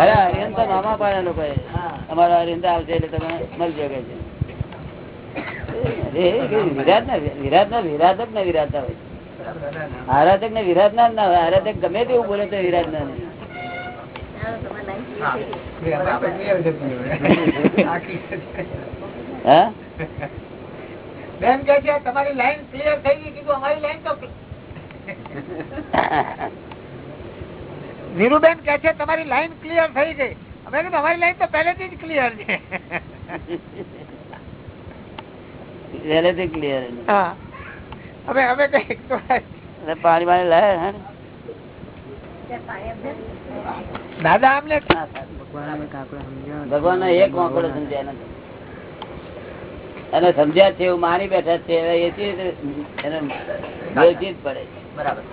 અરે હરિયન તો નામા પાડ્યા લોકો અમારા હરિયન આવશે એટલે તમે મળજો કે વિરાટ ના વિરાટ ના વિરાધક ને વિરાટતા હોય. આરાધક ને વિરાટ ના ના હોય. આરાધક ગમે તેવું બોલે તો વિરાટ ના નહીં બેન કે છે તમારી લાઈન ક્લિયર થઈ ગઈ કીધું અમારી લાઈન તો નીરુબેન કે છે તમારી લાઈન ક્લિયર થઈ ગઈ. અમે કીધું અમારી લાઈન તો પહેલેથી જ ક્લિયર છે. પહેલેથી ક્લિયર હા. અમે અમે કઈ પાણી પાણી ને? દાદા અમને ભગવાન એક વાંકડો સમજ્યા નથી. અને સમજ્યા છે એવું માની બેઠા છે એથી પડે બરાબર.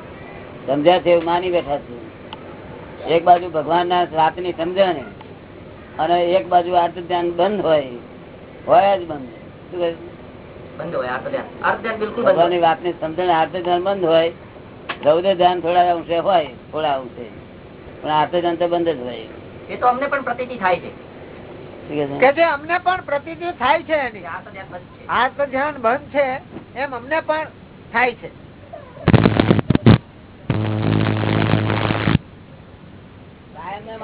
સમજ્યા છે એવું માની બેઠા છે. એક બાજુ ભગવાન ના વાતની સમજણ અને એક બાજુ આર્થ ધ્યાન બંધ હોય હોય જ બંધ. બંધ હોય આર્થ ધ્યાન આર્થ ધ્યાન બિલકુલ ભગવાનની વાતની સમજણ આર્થ ધ્યાન બંધ હોય રૌદ્ર ધ્યાન થોડા અંશે હોય થોડા અંશે. પણ આર્થ તો બંધ જ હોય. એ તો અમને પણ પ્રતીતિ થાય છે? કે અમને પણ પ્રતિતિ થાય છે એની. આર્થ ધ્યાન બંધ છે. આ તો ધ્યાન બંધ છે એમ અમને પણ થાય છે.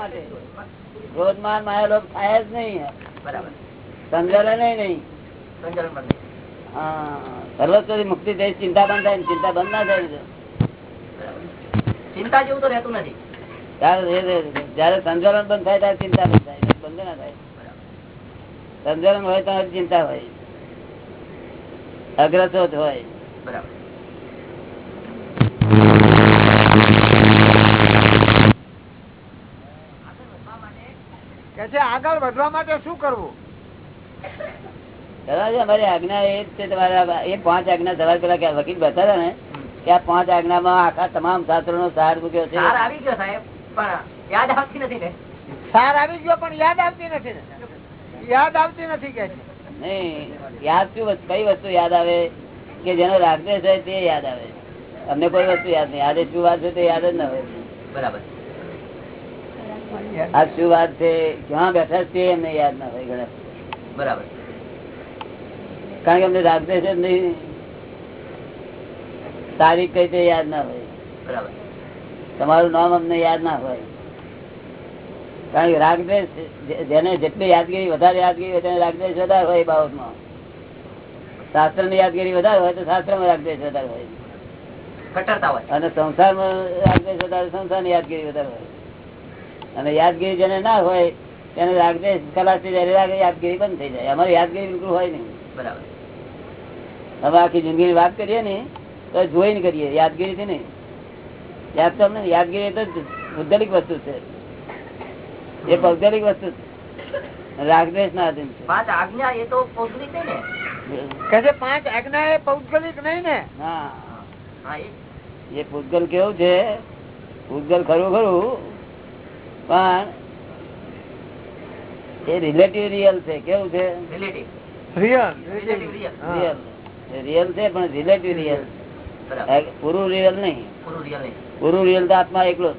માટે. ક્રોધમાન માયાલોભ થાય જ નહીં બરાબર. સંજલન નહીં. સંચલન હા સર્વસ્વથી મુક્તિ થઈ ચિંતા બંધ થાય ચિંતા બંધ ના થાય ચિંતા જેવું તો રહેતું નથી. જયારે સંજોલન બંધ થાય ત્યારે ચિંતા બંધ થાય બંધ ના થાય. સંજોલન હોય ત્યારે ચિંતા હોય. અગ્રસોત હોય. બરાબર કે છે આગળ વધવા માટે શું કરવું? દાદાજી, અમારી આજ્ઞા એ જ છે તમારા એ પાંચ આજ્ઞા સવાલ પેલા વકીલ બતાવ્યા ને કે આ પાંચ આજ્ઞામાં આખા તમામ શાસ્ત્રો નો સાર મૂક્યો છે. સાર આવી ગયો સાહેબ પણ યાદ આવતી નથી ને. સાર આવી ગયો પણ યાદ આવતી નથી યાદ આવતી નથી કે નહીં યાદ શું કઈ વસ્તુ યાદ આવે? કે જેનો રાગદેશ હોય તે યાદ આવે. અમને કોઈ વસ્તુ યાદ નહીં. આજે શું વાત છે તે યાદ જ ના હોય. બરાબર. આ શું વાત છે? ક્યાં બેઠા છે? એમને યાદ ના હોય ઘણા. બરાબર. કારણ કે અમને રાગદેશ છે નહીં. તારીખ કઈ તે યાદ ના હોય. બરાબર. તમારું નામ અમને યાદ ના હોય. કારણ કે રાગદેશ જેને જેટલી યાદગીરી વધારે યાદગીરી હોય તેને રાગદેશ વધારે હોય એ બાબતમાં. શાસ્ત્રની યાદગીરી વધારે હોય તો શાસ્ત્રમાં રાગદેશ વધારે હોય. અને સંસારમાં રાગદેશ વધારે સંસારની યાદગીરી વધારે હોય. અને યાદગીરી જેને ના હોય તેને લાગે જાય યાદગીરી બંધ થઈ જાય. અમારી યાદગીરી બિલકુલ હોય નહીં. બરાબર. હવે આખી જિંદગીની વાત કરીએ ને તો જોઈને કરીએ. યાદગીરી થી નહીં યાદ તો અમને યાદગીરી તો ભૌગોલિક વસ્તુ છે. એ ભૌગોલિક વસ્તુ છે. રાગદેશ ના અધીન પાંચ આજ્ઞા એ તો પૌદ્ગલિક ને. છે કે છે પાંચ આજ્ઞા એ પૌદ્ગલિક નહીં ને. હા. હા એ. એ કેવું છે? ભૂતગલ ખરું ખરું. પણ એ રિલેટિવ રિયલ છે કેવું છે? રિયલ છે પણ રિલેટિવ રિયલ પૂરું રિયલ નહીં. પૂરું રિયલ નહીં. પૂરું રિયલ તો આત્મા એકલો.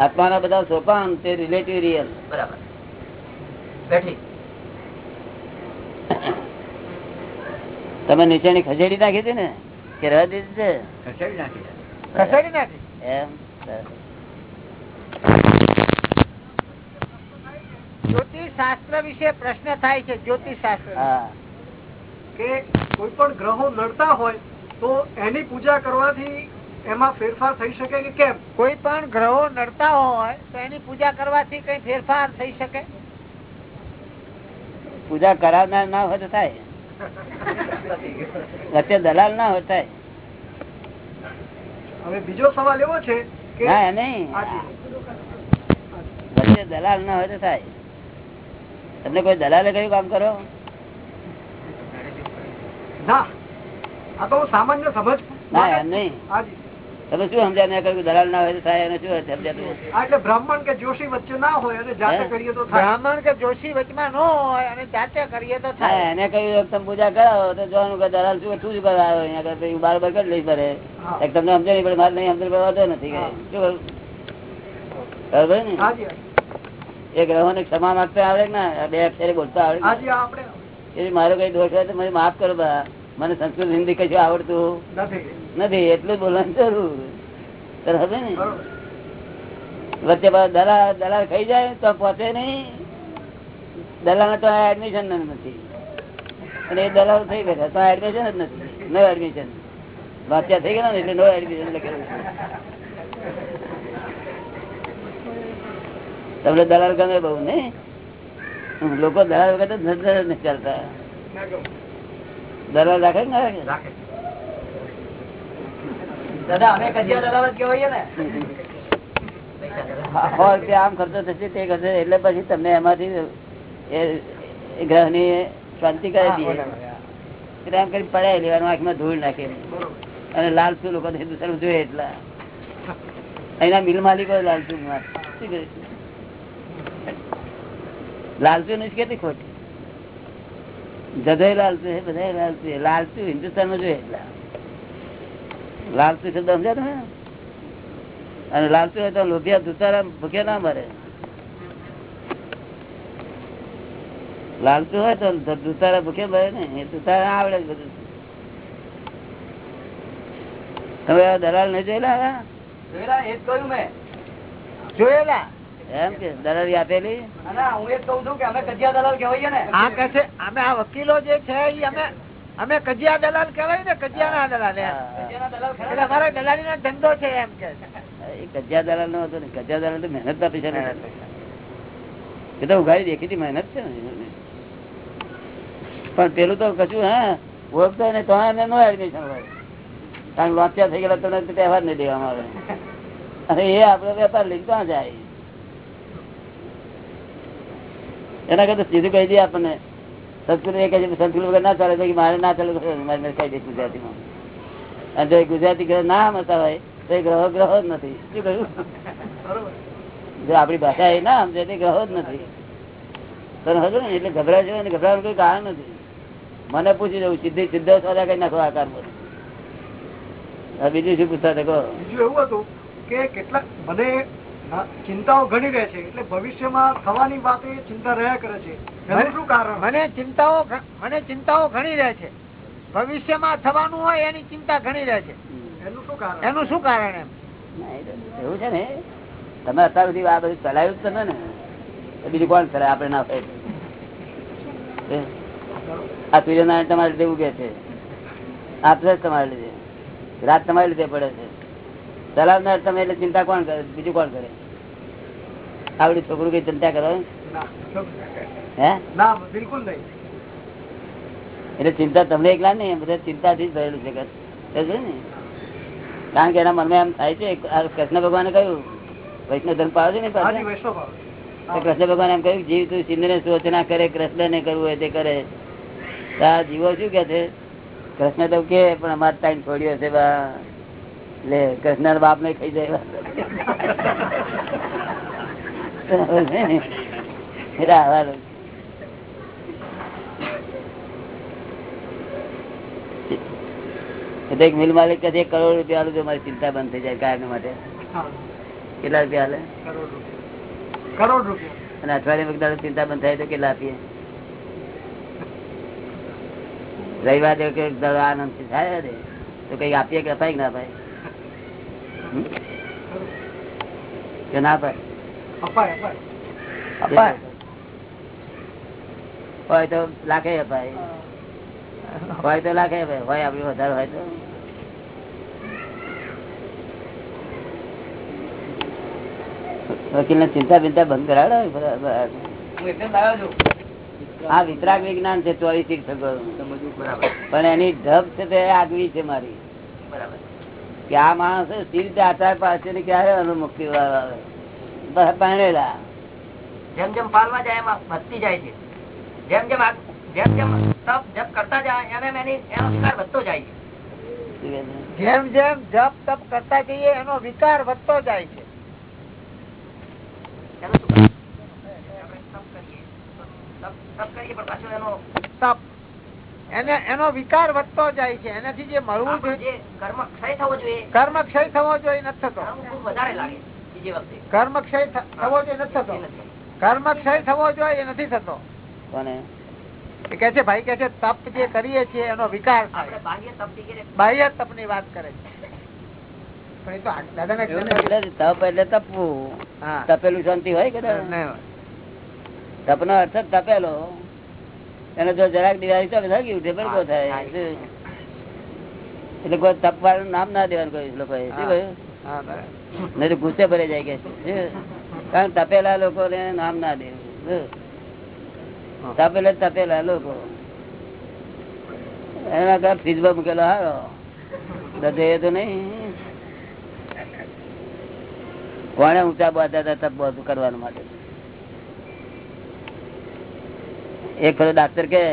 આત્માના બધા સોપાન તે રિલેટિવ રિયલ બરાબર. બેઠી. તમે નીચેની ખસેડી નાખી હતી ને? કે રહેવા દીધી છે? ખસેડી નાખી એમ જ્યોતિષ શાસ્ત્ર વિશે પ્રશ્ન થાય છે જ્યોતિષ શાસ્ત્ર કે કોઈ પણ ગ્રહો લડતા હોય તો એની પૂજા કરવાથી એમાં ફેરફાર થઈ શકે કે કેમ? કોઈ પણ ગ્રહો નડતા હોય તો એની પૂજા કરવાથી કઈ ફેરફાર થઈ શકે? પૂજા કરાવનાર ના હોય તો થાય. વચ્ચે દલાલ ના હોય થાય. હવે બીજો સવાલ એવો છે કે ના નહીં. વચ્ચે દલાલ ના હોય તો થાય. તમને કોઈ દલાલે કયું કામ કરો? ના આ તો સામાન્ય સમજ ના એમ નહીં. હાજી તમે શું સમજ્યા ના કર્યું દલાલ ના હોય થાય એને શું સમજાતું એટલે બ્રાહ્મણ કે જોશી વચ્ચે ના હોય અને જાતે કરીએ તો થાય. બ્રાહ્મણ કે જોશી વચમાં ન હોય અને જાતે કરીએ તો થાય. એને કહ્યું તમે પૂજા કરાવો તો જોવાનું કે દલાલ શું તું જ કરવા આવ્યો અહીંયા આગળ પછી બરાબર કરી લઈ પડે એક તમને સમજે નહીં પડે મારે નહીં સમજણ પડે વાંધો નથી કે. શું કરું? બરાબર ને? એ ગ્રહોને ક્ષમા માગતા આવડે ને? બે અક્ષરે બોલતા આવડે ના? એ મારો કઈ દોષ હોય તો મને માફ કરો બા. મને સંસ્કૃત હિન્દી કશું આવડતું નથી. નથી એટલું બોલવાની જરૂર. તને ને વચ્ચે દલાલ દલાલ ખાઈ જાય તો પહોંચે નહીં. દલાલ તો એડમિશન નથી. અને એ દલાલ થઈ ગયા તો એડમિશન જ નથી. નો એડમિશન વાંચ્યા થઈ ગયા ને એટલે નો એડમિશન લખેલું. તમને દલાલ ગમે બહુ ને લોકો દલાલ વગર તો ધંધા જ નથી ચાલતા. દલાલ રાખે ને રાખે. દાદા અમે જ ને. આમ ખર્ચો થશે તે કરશે એટલે પછી તમને એમાંથી ગ્રહની શાંતિ કરી દઈએ. એટલે આમ કરી પડાય લેવાનું આંખમાં ધૂળ નાખે અને લાલચુ લોકો દુસરું જોઈએ એટલા. અહીંના મિલ માલિકો. શું લાલચુ ની કેટલી ખોટી. જધય લાલચુ છે બધા લાલચુ છે. લાલચુ હિન્દુસ્તાનમાં જોઈએ એટલા. લાલચુ શબ્દ સમજ્યા તમે? અને લાલચુ હોય તો લોભિયા ધુતારા ભૂખ્યા ના મરે. લાલચુ હોય તો દુતારા ભૂખ્યા મરે ને એ દુતારા આવડે બધું. તમે દલાલ નહીં જોયેલા? જોયેલા એ કહ્યું મેં. જોયેલા. એમ કે દલાલી આપેલી હું એ કહું છું કે અમે કજિયા દલાલ કહેવાઈએ ને. આ કે છે અમે આ વકીલો જે છે અમે અમે કજિયા દલાલ કહેવાય ને કજિયા ના દલાલ એટલે અમારો દલાલી નો ધંધો છે એમ કે. કજિયા દલાલ નો હતો ને કજિયા દલાલ તો મહેનત ના. પૈસા એ તો ઉઘાડી દેખીતી મહેનત છે ને. પણ પેલું તો કશું હા ઓળખતો ને તો એને નો એડમિશન હોય. કારણ લોચ્યા થઈ ગયેલા તમને તહેવાર નહીં દેવામાં આવે. અને એ આપડે વેપાર લઈ ત્યાં જાય? એના કરતા સીધું કહી દઈએ આપણને. સંસ્કૃત એ કહે છે સંસ્કૃત વગર ના ચાલે તો મારે ના ચાલે મારે દઈશ ગુજરાતીમાં. અને જો ગુજરાતી ગ્રહ ના મતા હોય તો એ ગ્રહો ગ્રહો જ નથી. શું કહ્યું? જો આપણી ભાષા એ ના સમજે તે ગ્રહો જ નથી. તને હજુ ને? એટલે ગભરાય છે ગભરાવાનું કોઈ કારણ નથી. મને પૂછી જવું સીધી સીધો સોદા કઈ નાખો આકાર પર બીજું શું પૂછતા કહો? બીજું એવું હતું કે કેટલાક મને ના- ચિંતાઓ ઘણી રહે છે. એટલે ભવિષ્યમાં થવાની વાત એ ચિંતા રહ્યા કરે છે. શું કારણ? મને ચિંતાઓ મને ચિંતાઓ ઘણી રહે છે. ભવિષ્યમાં થવાનું હોય એની ચિંતા ઘણી રહે છે. એનું શું કારણ? એનું શું કારણ એમ? એવું છે ને. તમે અત્યાર સુધી આ બધું ચલાવ્યું જ તમે ને. બીજું કોણ ચલાવે? આપડે ના થાય આ સૂર્યનારાયણ તમારે લીધે ઉગે છે. આપશે જ તમારે લીધે. રાત તમારે લીધે પડે છે. ચલાવનાર તમે એટલે ચિંતા કોણ કરે? બીજું કોણ કરે? આવડું છોકરું કઈ ચિંતા કરો હે? ના બિલકુલ નહીં. એટલે ચિંતા તમને એકલા નહીં બધા ચિંતાથી જ ભરેલું છે ને? કારણ કે એના મનમાં એમ થાય છે કૃષ્ણ ભગવાને કહ્યું વૈષ્ણવ ધર્મ પાડે છે ને કૃષ્ણ ભગવાન એમ કહ્યું જીવ તું સિંધને સોચના કરે કૃષ્ણ ને કરવું હોય તે કરે. તો આ જીવો શું કે છે? કૃષ્ણ તો કે પણ અમારે ટાઈમ છોડ્યો છે બા. લે કૃષ્ણ બાપ ને ખાઈ જાય. એક મિલ માલિક કદી એક કરોડ રૂપિયા આલું તો મારી ચિંતા બંધ થઈ જાય કાયમ માટે. કેટલા રૂપિયા હાલે કરોડ રૂપિયા. અને અઠવાડિયે ચિંતા બંધ થાય તો કેટલા આપીએ? રવિવાર કે થી થાય તો કઈ આપીએ કે અપાય કે ના અપાય? હમ? કે ના અપાય અપાય અપાય. અપાય? હોય તો લાખે અપાય હોય તો લાખે અપાય હોય આપડે વધારે હોય તો. વકીલ ને ચિંતા બિંતા બંધ કરાવડો હું વિતરાગ વિજ્ઞાન છે ચોવીસ પણ એની ઢબ છે તે આગવી છે મારી. બરાબર. કે આ માણસ સી આચાર પાસે ને ક્યારે અનુમુક્તિ આવે બસ જેમ જેમ પાલવા જાય એમાં વધતી જાય છે જેમ જેમ જેમ જેમ તપ જપ કરતા જાય એમ એમ એની એનો વિકાર વધતો જાય છે? જેમ જેમ જપ તપ કરતા જઈએ એનો વિકાર વધતો જાય છે તપ કરીએ પણ પાછું એનો તપ એને એનો વિકાર વધતો જાય છે. એનાથી જે મળવું જોઈએ કર્મ ક્ષય થવો જોઈએ કર્મ ક્ષય થવો જોઈએ નથી થતો. વધારે લાગે કર્મ ક્ષય થવો જોઈએ નથી થતો. કર્મ ક્ષય થવો જોઈએ નથી થતો. કે છે ભાઈ કે છે તપ જે કરીએ છીએ એનો વિકાર થાય. બાહ્ય તપની વાત કરે છે. તપ એટલે તપવું. હા. તપેલું શાંતિ હોય કે તપ નો. અર્થ જ તપેલો. એને જો જરાક દિવાળી તો થકી ઉઠે ભડકો થાય એટલે કોઈ તપ વાળું નામ ના દેવાનું શું કહ્યું? નહીં તો ગુસ્સે ભરે જાય કે કારણ તપેલા લોકો નામ ના દેવું તપેલે તપેલા લોકો. એના કરતા ફ્રીજમાં મૂકેલો હારો. દધે તો નહીં. કોને ઊંચા બાંધ્યા હતા તપ કરવાનું માટે? એક ખરો ડાક્ટર કે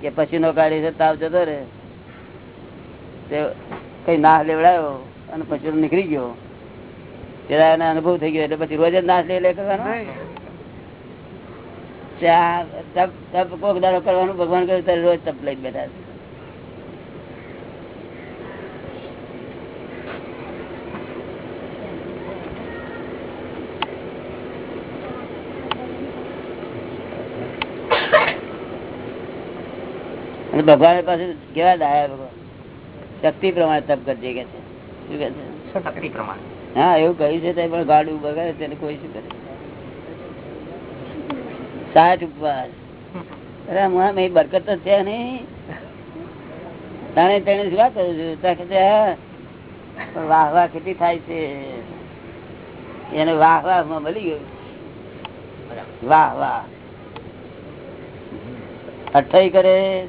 કે પછી નો કાઢી છે તાવ જતો રે તે કઈ નાશ લેવડાયો અને પછી નીકળી ગયો. ત્યારે એને અનુભવ થઈ ગયો એટલે પછી રોજ જ નાશ લે કરવાનો તપ તપ કોક દાડો કરવાનું ભગવાન કહ્યું ત્યારે રોજ તપ લઈ બેઠા છે. અને ભગવાન પાસે કેવા દાયા ભગવાન? શક્તિ પ્રમાણે તપ કરજે કે છે. શું કે છે? શક્તિ પ્રમાણે? હા એવું કહ્યું છે પણ ગાડું બગાડે તેને કોઈ શું કરે? સાઠ ઉપવાસ. અરે હમણાં મેં બરકત જ છે નહીં. તાણે તેને શું વાત કરું છું? ત્યાં કે હા, વાહ વાહ કેટલી થાય છે. એને વાહ વાહમાં મળી ગયું. વાહ વાહ. અઠાઈ કરે.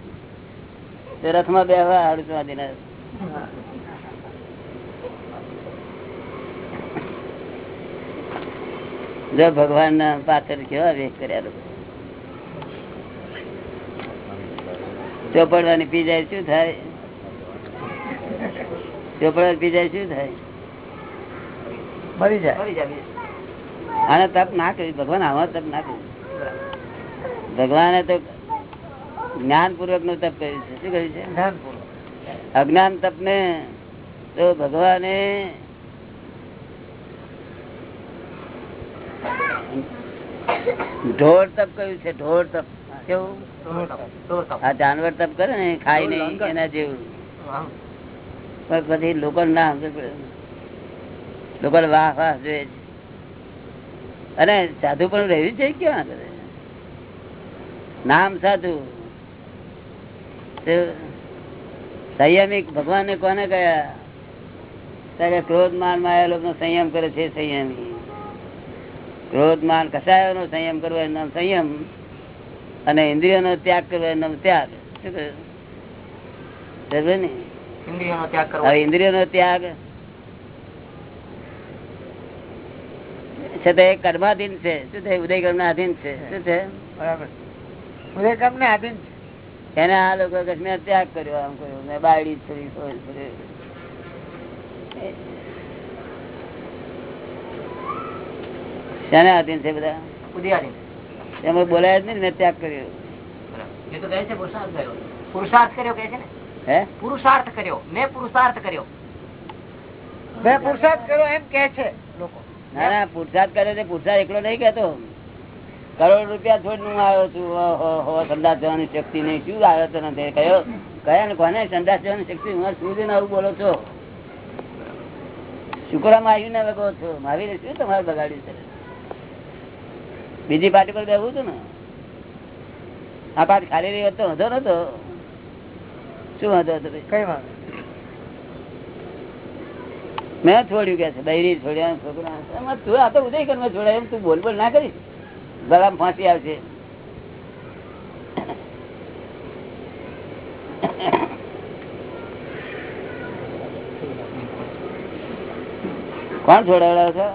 રથમાં બેહવા હાડું દિના. જો ભગવાન ના પાત્ર કેવા વેગ કર્યા લોકો. ચોપડવાની પી જાય શું થાય? ચોપડવા પી જાય શું થાય? મરી જાય. આને તપ ના કરી ભગવાન આવા તપ ના કર્યું ભગવાને તો જ્ઞાન પૂર્વકનું તપ કર્યું છે. શું કર્યું છે? અજ્ઞાન તપ ને તો ભગવાને ઢોર તપ કયું છે ઢોર તપ. કેવું? આ જાનવર તપ કરે ને ખાય નહીં એના જેવું. પણ પછી લોકો ના લોકો વાહ વાહ જોઈએ છે. અને સાધુ પણ રહ્યું છે ક્યાં કરે? નામ સાધુ. સંયમિક ભગવાને કોને કયા ત્યારે ક્રોધ માનમાં લોકો સંયમ કરે છે સંયમી. ક્રોધ માન કસાયો નો સંયમ કરવો એનું નામ સંયમ. અને ઇન્દ્રિયો નો ત્યાગ કરવો એનું નામ ત્યાગ. શું ને? ઇન્દ્રિયો નો? ત્યાગ છે તે કર્માધીન છે. શું છે ઉદય ના આધીન છે. શું છે? બરાબર. ઉદયકર્મ ને આધીન છે એને આ લોકો મેં ત્યાગ કર્યો આમ કર્યો મેં બાયડી છોડી. શેના આધીન છે બધા? એમાં બોલાય જ નહીં મેં ત્યાગ કર્યો. પુરુષાર્થ કર્યો. કે છે ને? હે? પુરુષાર્થ કર્યો. મેં પુરુષાર્થ કર્યો. મેં પુરુષાર્થ કર્યો એમ કે છે લોકો. ના ના પુરુષાર્થ કરે પુરુષાર્થ એકલો નહીં કેતો કરોડ રૂપિયા છોડ હું આવ્યો છું સંદાસ જવાની શક્તિ નહીં. શું આવ્યો તો? નથી કયો? કયા ને કોને સંદાસ જવાની શક્તિ? હું શું દિન આવું બોલો છો. શુક્રમાં આવ્યું ને કહો છો મારી શું તમારે બગાડ્યું છે? બીજી પાર્ટી પર બેવું હતું ને? આ પાર્ટી ખાલી રહી હતો વાંધો નતો. શું વાંધો હતો કઈ વાત મેં છોડ્યું કે છે બૈરી છોડ્યા છોકરા. તું આ તો ઉદય કરવા છોડ્યા એમ તું બોલ બોલ ના કરીશ ગળામાં ફાંસી આવશે. કોણ છોડાવડાવે છો?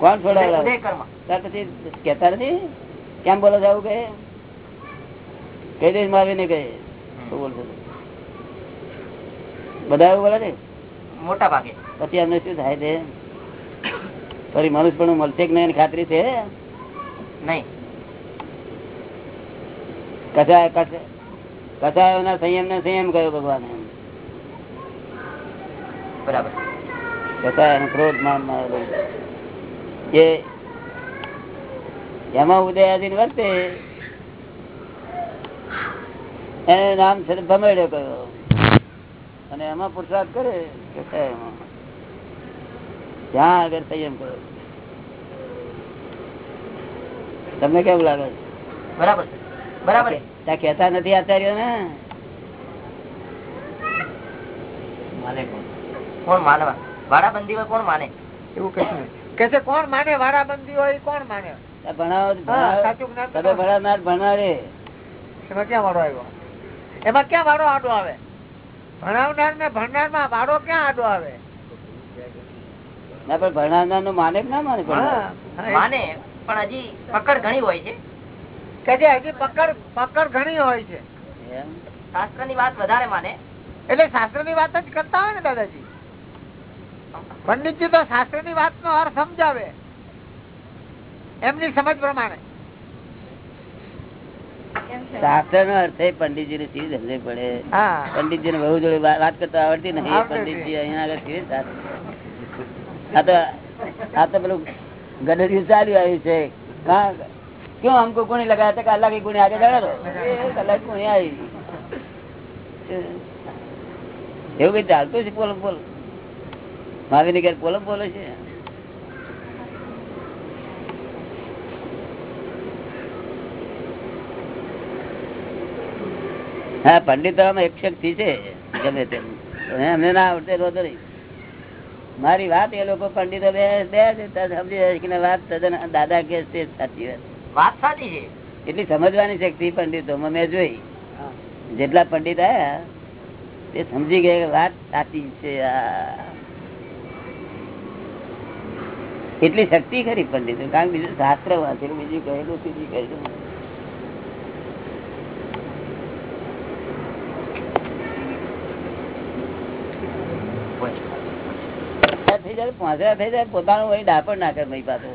કોણ છોડાવડાવે? ત્યાર પછી કેતા નથી? કેમ બોલો છો આવું કહે? કઈ દેશ મારી ને કહે શું બોલશો? બધા એવું બોલે છે? મોટા ભાગે. પછી એમને શું થાય છે? ફરી મનુષ્ય પણ મળશે કે નહીં ખાતરી છે? નહીં. કસાય કસાયોના સંયમ ને સંયમ કયો ભગવાન. બરાબર. કસાય ક્રોધ માન એ એમાં ઉદયાધીન વર્તે એને નામ છે ભમેડ્યો કયો. અને એમાં પુરુષાર્થ કરે કસાયમાં. ત્યાં આગળ સંયમ કરો તમને કેવું લાગે? બરાબર બરાબર ત્યાં કેતા નથી આચાર્ય ને માને કોણ? માનવા? વાડાબંધી હોય કોણ માને? એવું કશું કે છે કોણ માને? હોય કોણ માને? ભણાવનાર ભણાવે. એમાં ક્યાં વાળો આવ્યો? એમાં ક્યાં વાળો આડો આવે? ભણાવનાર ને ભણનારમાં વાળો ક્યાં આડો આવે? ના પણ ભણાવનારનું માને ના માને માને પણ હજી પકડ ઘણી હોય છે. કે જે હજી પકડ પકડ ઘણી હોય છે. શાસ્ત્રની વાત વધારે માને. એટલે શાસ્ત્રની વાત જ કરતા હોય ને દાદાજી. પંડિતજી તો શાસ્ત્રની વાત નો અર્થ સમજાવે. એમની સમજ પ્રમાણે. શાસ્ત્ર નો અર્થ એ પંડિતજી ને સીધી સમજવી પડે. હા. પંડિતજી ને બહુ જોડે વાત કરતા આવડતી નહીં. પંડિતજી અહીંયા આગળ સીધી. શાસ્ત્ર. આ તો આ તો પેલું ગડરિયું ચાલ્યું આવ્યું છે. ક્यों हमको गुणी लगाया था એવું કઈ ચાલતું છે પોલમ પોલ માવી ની ઘેર પોલમ બોલો છે. હા, પંડિત એકક્ષકથી છે. ગમે તેમ. એમને ના આવડતે રોતો મારી વાત એ લોકો પંડિતો બે બે સમજી જાય કે વાત તદ્દન દાદા કે સાચી વાત. વાત સાચી છે? એટલી સમજવાની શક્તિ પંડિતો મેં જોઈ. જેટલા પંડિત આયા તે સમજી ગયા વાત સાચી છે આ. એટલી શક્તિ ખરી પંડિતો કારણ કે બીજું શાસ્ત્ર વાંચેલું બીજું કહેલું બીજું કહેલું. થઈ જાય પાંચરા થઈ જાય પોતાનું વળી ડાપણ ના કરે મય પાછો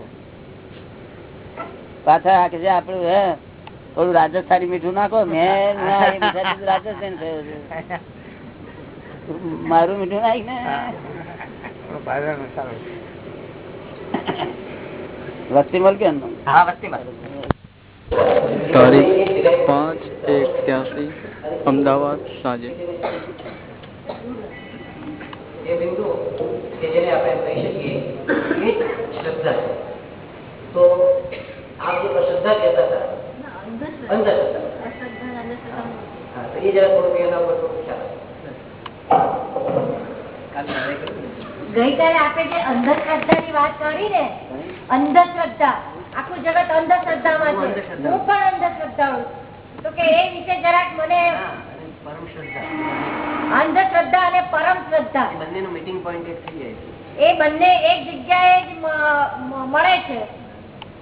પાછા આખે છે આપણું હે થોડું રાજસ્થાની મીઠું નાખો મેં ના એ મીઠાથી રાજસ્થાન થયો છે. મારું મીઠું નાખ ને. વસ્તી મળ કે હા તારીખ પાંચ એક ત્યાસી અમદાવાદ સાંજે. એ બિંદુ કે જેને આપણે કહી શકીએ એ શ્રદ્ધા. છે તો આપ જે શ્રદ્ધા કહેતા હતા. અંધશ્રદ્ધા. હા તો એ જરા થોડું એના ઉપર થોડું ખ્યાલ ગઈકાલે આપણે જે અંધશ્રદ્ધા ની વાત કરી ને અંધશ્રદ્ધા આખું જગત અંધશ્રદ્ધામાં છે. હું પણ અંધશ્રદ્ધાળુ તો કે એ વિશે જરાક મને અંધશ્રદ્ધા અને પરમ શ્રદ્ધા. બંને નું મીટિંગ પોઈન્ટ એક થઈ જાય એ બંને એક જગ્યાએ જ મળે છે.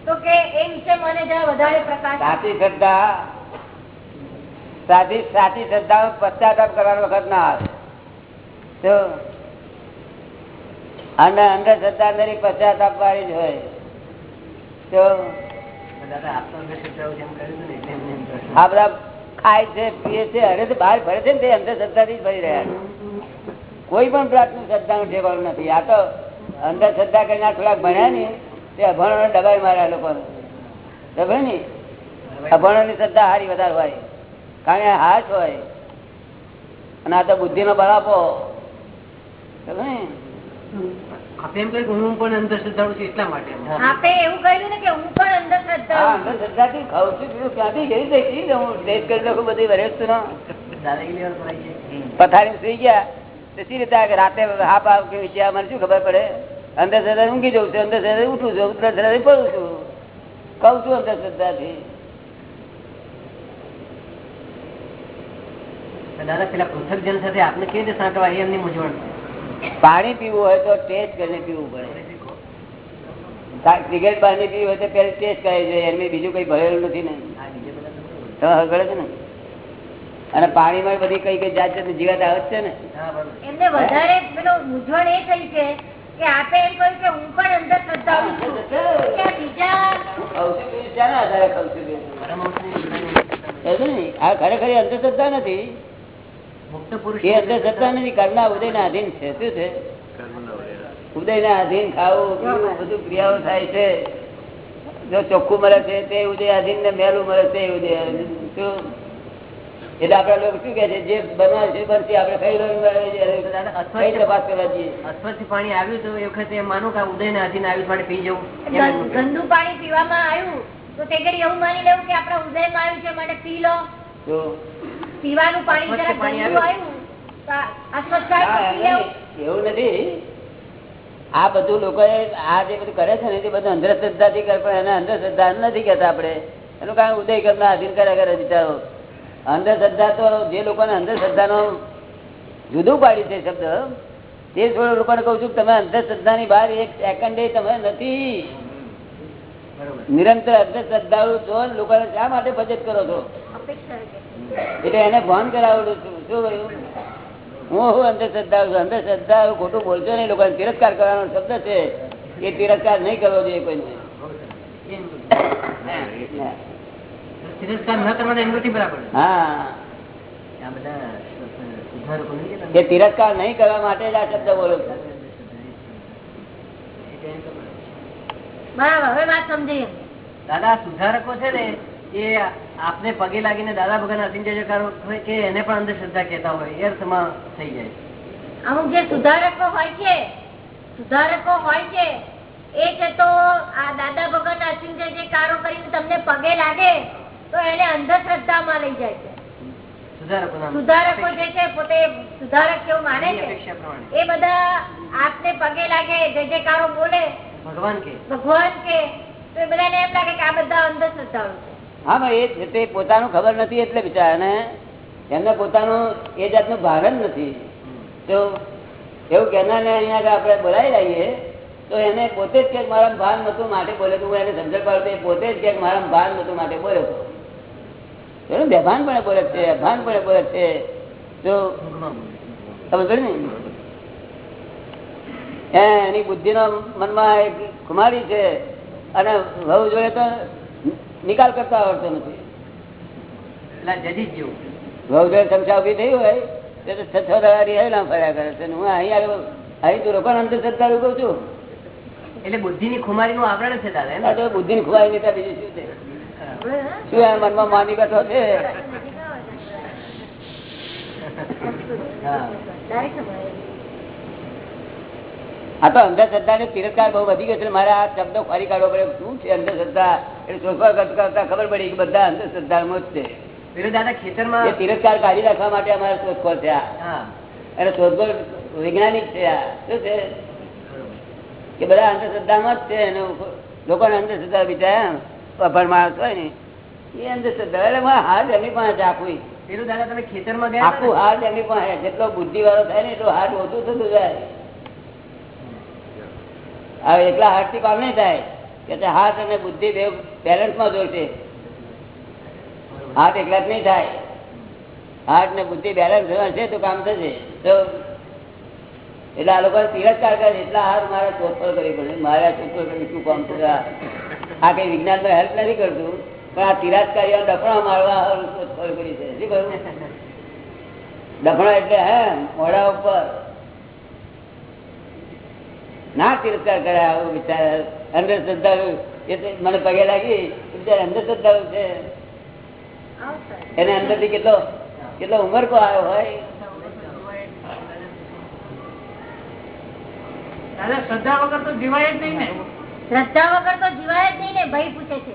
તો કે એ વિશે મને જરા વધારે પ્રકાશ સાચી શ્રદ્ધા સાચી સાચી શ્રદ્ધા પશ્ચાતાપ કરવાનો વખત ના આવે. તો અને અંધશ્રદ્ધા દરેક પશ્ચાતાપ વાળી જ હોય. તો આ બધા ખાય છે પીએ છે, અરે બહાર ફરે છે ને તે અંધશ્રદ્ધા થી જ ફરી રહ્યા છે. કોઈ પણ શ્રદ્ધા નું ઠેકાણું નથી. આ તો અંધશ્રદ્ધા કરીને થોડાક ભણ્યા ને તે અભણો દબાઈ માર્યા લોકો ખબર ને અભણો ની શ્રદ્ધા હારી વધારે હોય. કારણ કે હાથ હોય. અને આ તો બુદ્ધિ નો બરાબો ખબર ને આપે એમ કહ્યું હું પણ અંધશ્રદ્ધાળુ છું એટલા માટે આપે એવું કહ્યું ને કે હું પણ હા અંધશ્રદ્ધા થી ખાઉં છું પીવું ક્યાંથી ગઈ જઈશ હું ટેસ્ટ કરી લઉં બધી વરેસ્તુ નો. દાદાગીરી વાળું પડાય છે પથારી સુઈ ગયા. સી રીતે રાતે હાપ આવ કે વિચાર મને શું ખબર પડે? અંદર શ્રદ્ધા ઊંઘી જવું છું અંધશ્રદ્ધા ઉઠું છું અંધશ્રદ્ધા પડું છું. કઉ છું અંધશ્રદ્ધા થી દાદા પેલા પૃથક જન સાથે આપને કેવી રીતે સાંકળવા એમની મૂંઝવણ પાણી પીવું હોય તો ટેસ્ટ કરીને પીવું પડે. સિગરેટ પાણી પીવું હોય તો પેલા ટેસ્ટ કરાવી જોઈએ એમને બીજું કઈ ભરેલું નથી ને. તમે હગડે છે ને? અને પાણીમાં બધી કઈ કઈ જાત જાતની જીવાત આવે છે ને. એમને વધારે પેલો મૂંઝવણ એ થઈ છે કે આપે એમ કહ્યું કે હું પણ અંદર શ્રદ્ધાળુ છું. આ બીજા ઔષધિ શાના આધારે ખાઉં છું ખરેખર અંધશ્રદ્ધા નથી. એ નથી કર્મના ઉદય ના આધીન છે. શું છે? ઉદય ના આધીન ખાવું બધું ક્રિયાઓ થાય છે. જો ચોખ્ખું મળે છે તે ઉદય આધીન ને મેલું મળે છે ઉદય શું? એટલે આપડા લોકો શું કે છે? જે બનાવે છે બનશે. આપણે ખાઈ કઈ તપાસ કરવા જઈએ? અસ્વચ્છ પાણી આવ્યું તો એ વખતે માનું કે ઉદય ના આધીન આવ્યું માટે પી જવું. ગંદુ પાણી પીવામાં આવ્યું. તો તે ઘડી એવું માની લેવું કે આપડા ઉદયમાં આવ્યું છે માટે પી લો. પીવાનું પાણી ગંદુ આવ્યું. એવું નથી. આ બધું લોકો આ જે બધું કરે છે ને તે બધું અંધશ્રદ્ધા થી કરે પણ એને અંધશ્રદ્ધા નથી કેતા આપણે. એનું કારણ ઉદય કર્મના આધીન કર્યા કરે બિચારો. અંધશ્રદ્ધા તો જે લોકોને અંધશ્રદ્ધાનો જુદું પાડ્યું છે શબ્દ તે થોડા લોકોને કહું છું કે તમે અંધશ્રદ્ધાની બહાર એક સેકન્ડ તમે નથી. નિરંતર અંધશ્રદ્ધાળુ છો લોકોને શા માટે બચત કરો છે. એટલે એને ભાન કરાવેલું છું શું કહ્યું હું હું અંધશ્રદ્ધા છું? અંધશ્રદ્ધા ખોટું બોલશો નહીં લોકો તિરસ્કાર કરવાનો શબ્દ છે. એ તિરસ્કાર નહીં કરવો જોઈએ કોઈને. તિરસ્કાર નહીં કે એ તિરસ્કાર નહીં કરવા માટે જ આ શબ્દ બોલો છું. બરાબર હવે વાત સમજી. દાદા સુધારકો છે ને એ આપને પગે લાગીને દાદા ભગવાન હોય કે એને પણ અંધશ્રદ્ધા કહેતા હોય એ અર્થમાં થઈ જાય. અમુક જે સુધારકો હોય છે સુધારકો હોય છે એ છે તો આ દાદા ભગવાન અસીમ જે કારો કરીને તમને પગે લાગે તો એને અંધશ્રદ્ધામાં લઈ જાય છે. સુધારકો જે છે પોતે સુધારક કેવું માને છે? એ બધા આપને પગે લાગે જે જે કારો બોલે ભગવાન કે. ભગવાન કે તો એ બધાને એમ લાગે કે આ બધા અંધશ્રદ્ધાળુ છે. હા એ છે તે પોતાનું ખબર નથી એટલે બિચારાને એમને પોતાનું એ જાતનું ભાન જ નથી. તો એવું કહેનારને અહીંયા આપણે બોલાવી લઈએ, તો એને પોતે જ ક્યાંક મારા ભાન નતું માટે બોલે તો હું એને સમજણ પાડતો એ પોતે જ ક્યાંક મારા ભાન નતું માટે બોલ્યો હતો એનું બેભાન પણ બોલે છે અભાન પણ બોલે છે. તો બોલે. ને? એની બુદ્ધિનો મનમાં એક કુમારી છે, અને વહુ જોડે તો નિકાલ કરતા આવડતો નથી. સમસ્યા ઊભી થઈ હોય તો તો છ છ ના ફર્યા કરે છે. હું અહીં અહીં તો લોકોને અંધશ્રદ્ધા કહું છું. એટલે બુદ્ધિ ની ખુમારી નું આવરણ છે દાદા તો બુદ્ધિ નહીં ત્યાં બીજું શું છે? શું આ મનમાં માની બેઠો છે? હા. ડાયરેક્ટ સંભળાય. આ તો અંધશ્રદ્ધા ને તિરસ્કાર બહુ વધી ગયો છે. મારે આ શબ્દો ફરી કાઢવો પડે. શું છે અંધશ્રદ્ધા? એટલે શોધખોળ કરતા કરતા ખબર પડી કે બધા અંધશ્રદ્ધામાં જ છે. તિરસ્કાર કાઢી રાખવા માટે અમારે શોધખોળ છે આ અને શોધખોળ વૈજ્ઞાનિક છે. આ શું છે? કે બધા અંધશ્રદ્ધામાં જ છે. અને લોકોને અંધશ્રદ્ધા બિચારા અભણ માણસ હોય ને એ અંધશ્રદ્ધા. એટલે હાથ એમની પાસે છે આખું પેલું દાદા તમે ખેતરમાં ગયા આખું? હાથ એમની પાસે. જેટલો બુદ્ધિ વાળો થાય ને એટલો હાથ ઓછું થતું જાય. હવે એકલા હાથથી કામ નહીં થાય. કે હાથ અને બુદ્ધિ બે બેલેન્સમાં હાથ એકલા જ નહીં થાય. હાથ ને બુદ્ધિ બેલેન્સ છે તો કામ થશે. તો એટલે આ લોકો તિરસ્કાર કરે એટલા હાથ મારે ચોખ્ખો કરવી પડે. મારે ચોખ્ખો કરી શું કામ થશે આ કઈ વિજ્ઞાન હેલ્પ નથી કરતું. પણ આ તિરસ્કારીઓ ડફણા મારવા ચોખ્ખો કરી છે. શું કરું ડફણા એટલે હે, મોઢા ઉપર. ના તિરસ્કાર કર્યા આવું વિચાર અંધશ્રદ્ધા મને પગે લાગી. બિચારા અંધશ્રદ્ધાળુ છે. એને અંદરથી કેટલો કેટલો ઉમર કો આવ્યો હોય. શ્રદ્ધા વગર તો જીવાય જ નહીં ને. શ્રદ્ધા વગર તો જીવાય જ નહીં ને ભાઈ પૂછે છે.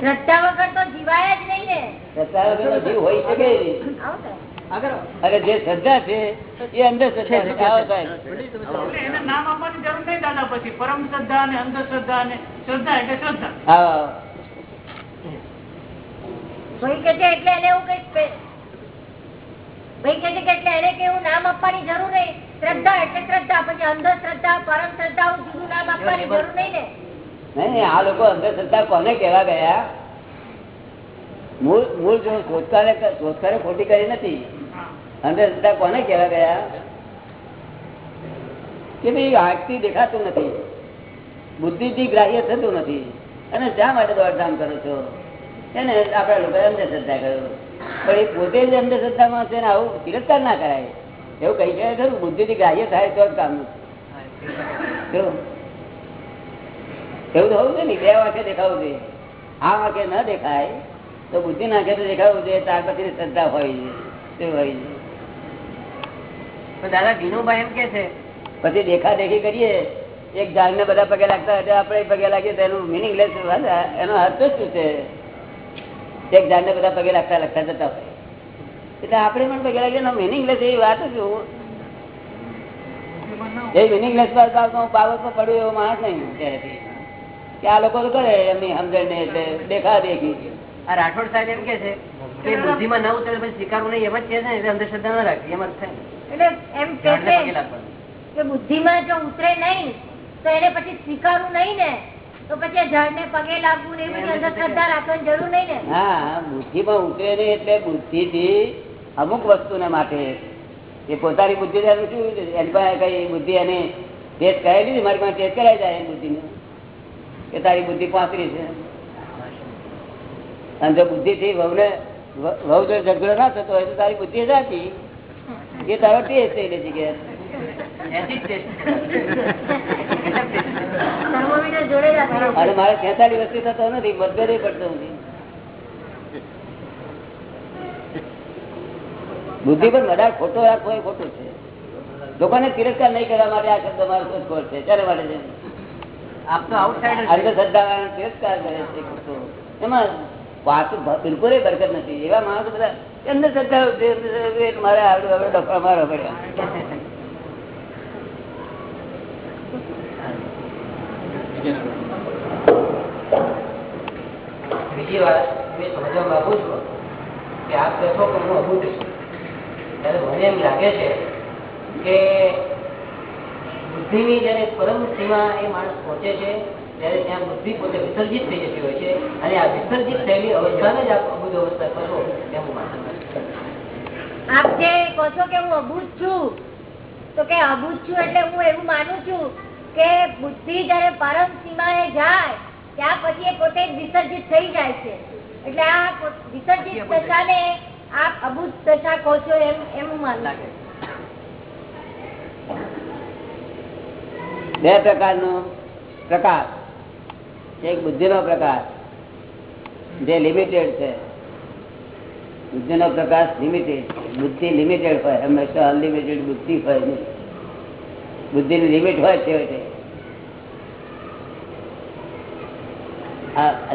શ્રદ્ધા વગર તો જીવાય જ નહીં ને. શ્રદ્ધા વગર જીવ હોઈ શકે અને જે શ્રદ્ધા છે એ અંધશ્રદ્ધા નામ આપવાની જરૂર નહીં દાદા પછી. પરમ શ્રદ્ધા અને અંધશ્રદ્ધા અને શ્રદ્ધા એટલે શ્રદ્ધા. ભાઈ કે એટલે એને એવું કંઈક ભાઈ કે એટલે એને કેવું નામ આપવાની જરૂર નહીં. શ્રદ્ધા એટલે શ્રદ્ધા પછી અંધશ્રદ્ધા પરમ શ્રદ્ધા જુદું નામ આપવાની જરૂર નહીં ને. નહીં, આ લોકો અંધશ્રદ્ધા કોને કહેવા ગયા? મૂળ મૂળ જો શોધકારે શોધકારે ખોટી કરી નથી. અંધશ્રદ્ધા કોને કહેવા ગયા? કે ભાઈ, આંખથી દેખાતું નથી. બુદ્ધિથી ગ્રાહ્ય થતું નથી. અને શા માટે દોડધામ કરો છો? એને આપણા લોકોએ અંધશ્રદ્ધા કર્યો પણ એ પોતે જ અંધશ્રદ્ધામાં છે ને આવું તિરસ્કાર ના કરાય. એવું કહી શકાય ખરું? બુદ્ધિથી ગ્રાહ્ય થાય તો જ કામનું એવું થવું છે ને, બે વાંખે દેખાવું છે આ વાંખે ન દેખાય તો બુદ્ધિ નાખે તો દેખાવું છે ત્યાર પછી શ્રદ્ધા હોય છે, શું હોય છે? દાદા વિનોબા એમ કે છે, પછી દેખા દેખી કરીએ. એક ઝાડ ને બધા પગે લાગતા હતા આપણે પગે લાગીએ તો એનું મિનિંગલેસ એનો અર્થ શું છે? એક ઝાડ ને બધા પગે લાગતા લાગતા જતા હોય. એટલે આપણે પણ પગે લાગીએ એનો મિનિંગલેસ એવી વાત હું. એ મિનિંગલેસ બાબતમાં પડ્યો એવો માણસ નહીં ત્યારેથી કે આ લોકો તો કરે એમની સમજણ ને એટલે દેખા દેખી આ રાઠોડ સાહેબ એમ કે છે કે બુદ્ધિમાં ન ઉતરે પછી સ્વીકારવું નહીં, એમ જ કે છે અંધશ્રદ્ધા ન રાખવી, એમ જ થાય. એટલે એમ કે બુદ્ધિમાં જો ઉતરે નહીં તો એને પછી સ્વીકારવું નહીં ને. તો પછી ઝાડ ને પગે લાગવું ને બધી અંધશ્રદ્ધા રાખવાની જરૂર નહીં ને. હા બુદ્ધિમાં ઉતરે નહીં એટલે બુદ્ધિથી અમુક વસ્તુને માટે એ પોતાની બુદ્ધિ શું એની પાસે કઈ બુદ્ધિ એને ટેસ્ટ કરાવી લીધી મારી પાસે ટેસ્ટ કરાવી જાય એની બુદ્ધિને. કે તારી બુદ્ધિ પાંતરી છે. અને જો બુદ્ધિથી વહુને વહુ જો ઝઘડો ના થતો હોય તો તારી બુદ્ધિ સાચી એ તારો ટેસ્ટ થઈ લે જગ્યાએ. Acid test. થર્મોમીટર જોડે જ આપી અને મારે છેતાલીસ વર્ષથી થતો નથી મતભેદ પડતો નથી બુદ્ધિ પર વધારે ખોટો રાખવો એ ખોટું છે. લોકોને તિરસ્કાર નહીં કરવા માટે આ શબ્દ મારો શોધખોળ છે? ત્યારે માટે છે. આપ તો આઉટસાઇડર તિરસ્કાર કરે છે ખોટો. એમાં પાછું બિલકુલ બરકત નથી. એવા માણસો બધા છે, એટલે મારે આવડું આવડું ડફા મારો પડ્યા. બીજી વાત મેં સમજવા માંગુ છું કે આપ કહેશો કે હું અભૂત છું. ત્યારે મને એમ લાગે છે કે બુદ્ધિની જયારે પરમ સીમા એ માણસ પહોંચે છે ત્યારે ત્યાં બુદ્ધિ પોતે વિસર્જિત થઈ જતી હોય છે. અને આ વિસર્જિત થયેલી અવસ્થાને જ આપ અભૂત અવસ્થા કરો એમ હું માનું છું. આપ જે કહો છો કે હું અભૂત છું તો કે અભૂત છું એટલે હું એવું માનું છું કે બુદ્ધિ જયારે પરમ સીમાએ જાય ત્યાં પછી એ પોતે વિસર્જિત થઈ જાય છે. એટલે આ વિસર્જિત દશાને આપ અભૂત દશા કહો છો એમ એમ માનું લાગે. બે પ્રકારનો પ્રકાર એક બુદ્ધિનો પ્રકાશ જે લિમિટેડ છે. બુદ્ધિનો પ્રકાશ લિમિટેડ બુદ્ધિ લિમિટેડ હોય, હંમેશા અનલિમિટેડ બુદ્ધિ હોય નહીં. બુદ્ધિની લિમિટ હોય છે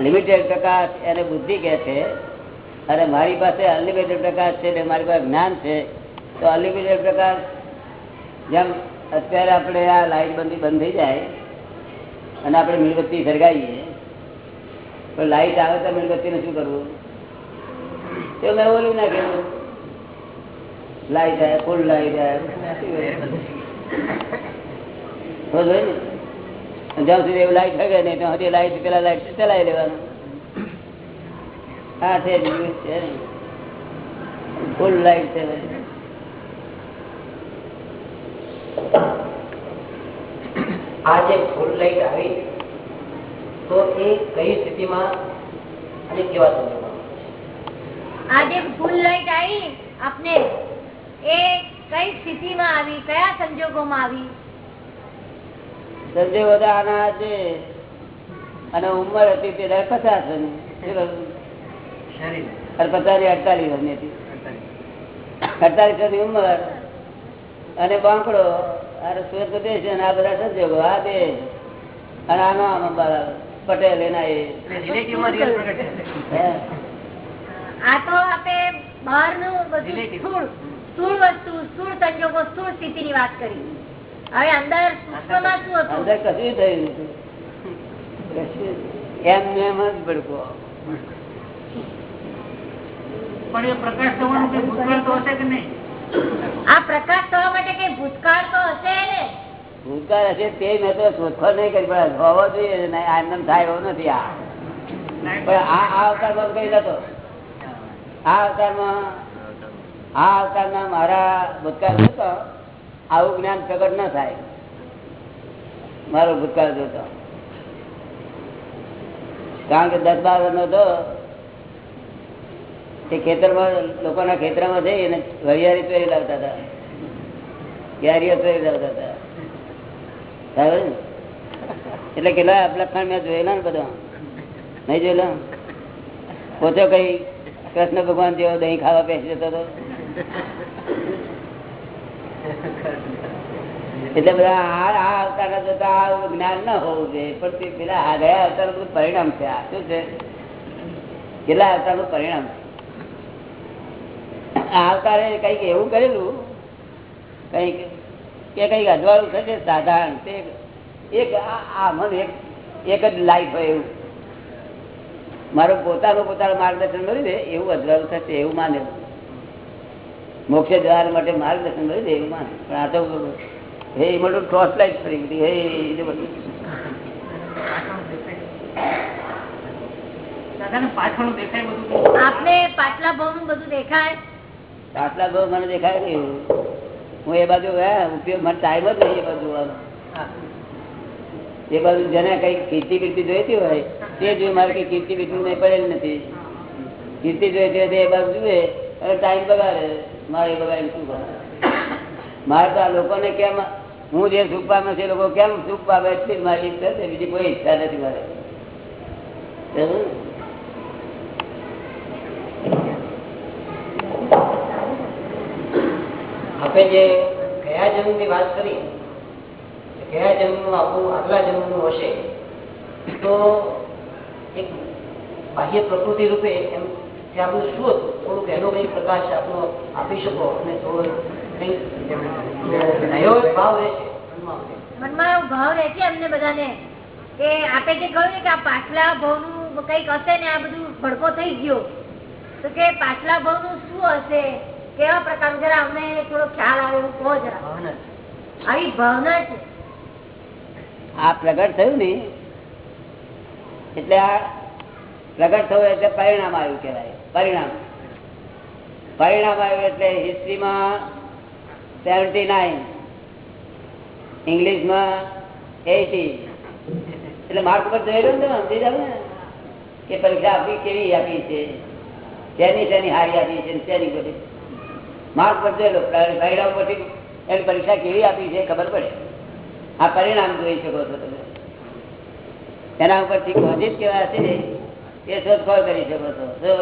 લિમિટેડ પ્રકાશ એને બુદ્ધિ કહે છે અને મારી પાસે અનલિમિટેડ પ્રકાશ છે એટલે મારી પાસે જ્ઞાન છે, તો અનલિમિટેડ પ્રકાશ જેમ અત્યારે આપણે આ લાઈટ બંધી બંધ થઈ જાય અને આપણે મીણબત્તી સળગાવીએ પણ લાઇટ આવે તો મીણબત્તીને શું કરવું? તો મેં ઓલું નાખેલું લાઈટ આવે ફૂલ લાઈટ આવે ખબર હોય? ને. જ્યાં સુધી એવું લાઈટ થાય નહીં, ત્યાં સુધી લાઈટ, પેલા લાઈટ ચલાવી લેવાનું. હા છે છે ફૂલ લાઈટ છે. આ જે ફૂલ લાઈટ આવી, તો એ કઈ સ્થિતિમાં અને કેવા સંજોગોમાં આ જે ફૂલ લાઈટ આવી આપને એ કઈ સ્થિતિમાં આવી કયા સંજોગોમાં આવી? સંજોગો આના છે અને ઉંમર હતી તે પચાસ અડતાલીસ. વર્ષની હતી. અડતાલીસ વર્ષની ઉંમર અને બાંકડો અને સુરત અને આ બધા સંજોગો આ બે. અને આનો આમ પટેલ એના એ રિલેટિવમાં રિયલ પ્રગટ છે હે. આ તો આપે બહારનું બધું Relative. સ્થૂળ સ્થૂળ વસ્તુ સ્થૂળ સંજોગો સ્થૂળ સ્થિતિની વાત કરી. હવે અંદર શું હતું? અંદર કશું થયું નથી એમ એમ જ ભડકો. પણ એ પ્રકાશ થવાનું કઈ ભૂતકાળ તો હશે કે નહીં? આ પ્રકાશ થવા માટે કઈ ભૂતકાળ તો હશે ને? ભૂતકાળ હશે તે મેં તો શોધખોળ નહીં કરી પણ હોવો જોઈએ. નહીં આ થાય એવો નથી આ. પણ આ અવતાર કઈ નતો આ અવતારમાં આ મારા ભૂતકાળ જોતો, આવું જ્ઞાન પ્રગટ ન થાય. મારો ભૂતકાળ જોતો. કારણ કે દસ બાર વર્ષનો હતો. તે ખેતરમાં, લોકોના ખેતરમાં જઈ અને વરિયાળી પહેરી લાવતા હતા. ક્યારીઓ પહેરી લાવતા હતા. બરાબર એટલે કેટલા લખણ મેં જોયેલા ને બધા? નહીં જોયેલા? પોતે કઈ કૃષ્ણ ભગવાન જેવો દહીં ખાવા બેસી જતો હતો. એટલે બધા આ અવતાર જોતા જ્ઞાન ના હોવું જોઈએ. પણ પેલા આ ગયા અવતારનું પરિણામ છે. આ શું છે? કેટલા અવતારનું પરિણામ છે? અવતારે કંઈક એવું કરેલું, કંઈક કે કંઈક અજવાળું થશે, સાધારણ. તે એક આ- મને એક જ લાઈફ હોય એવું. મારું પોતાનું પોતાનું માર્ગદર્શન મળી દે એવું અધરાવું થશે એવું માને. મોક્ષ દ્વાર માટે માર્ગદર્શન મળી દે એવું માને. પણ આ તો હે એ મોટું ટોર્ચ લાઈટ ફરી ગઈ હે એ બધું આપને પાછલા ભાવનું બધું દેખાય? મને દેખાય નહીં. હું એ બાજુ ગયા ઉપયોગ મને ટાઈમ જ નહીં એ બાજુ. એ બાજુ જેને કઈ કીર્તિ બીર્તિ જોઈતી હોય, તે જોઈ મારે કઈ કીર્તિ બીર્તિ નહીં પડેલ નથી. કીર્તિ જોઈતી હોય એ બાજુ જુએ અને ટાઈમ બગાડે, મારે બગાડે શું કરે મારે તો આ લોકોને કેમ, હું જે સુખ પામે છે લોકો કેમ સુખ પામે એટલી મારી ઈચ્છા છે, બીજી કોઈ ઈચ્છા નથી મારે. આપણે જે ગયા જન્મની વાત કરી ગયા જન્મનું આપણું આગલા જન્મનું હશે. તો એક બાહ્ય પ્રકૃતિ રૂપે એમ કે આપણું શું હતું? થોડુંક એનો કઈ પ્રકાશ આપણો આપી શકો અને થોડો કંઈક નયો ભાવ રહેશે મનમાં મનમાં એવો ભાવ રહે છે અમને બધાને કે આપે જે કહ્યું ને કે આ પાછલા ભાવનું કંઈક હશે ને આ બધું ભડકો થઈ ગયો. તો કે પાછલા ભાવનું શું હશે? કેવા પ્રકારનું? જરા અમને થોડો ખ્યાલ આવે એવું કહો જરા. આવી ભાવના છે. આ પ્રગટ થયું ને, એટલે આ પ્રગટ થયું એટલે પરિણામ આવ્યું કહેવાય. પરિણામ. પરિણામ આવ્યું એટલે હિસ્ટ્રીમાં સેવન્ટી નાઇન ઇંગ્લિશમાં એટી એટલે માર્ક ઉપર જોયેલું ને સમજી જાવ ને? કે પરીક્ષા આપી કેવી આપી છે? તેની તેની હારી આપી છે તેની બધી. માર્ક પર જોયેલો. પરિણામ પરથી એની પરીક્ષા કેવી આપી છે ખબર પડે. આ પરિણામ જોઈ શકો છો તમે. એના ઉપરથી કોઝિટ કેવા છે એ શોધખોળ કરી શકો છો?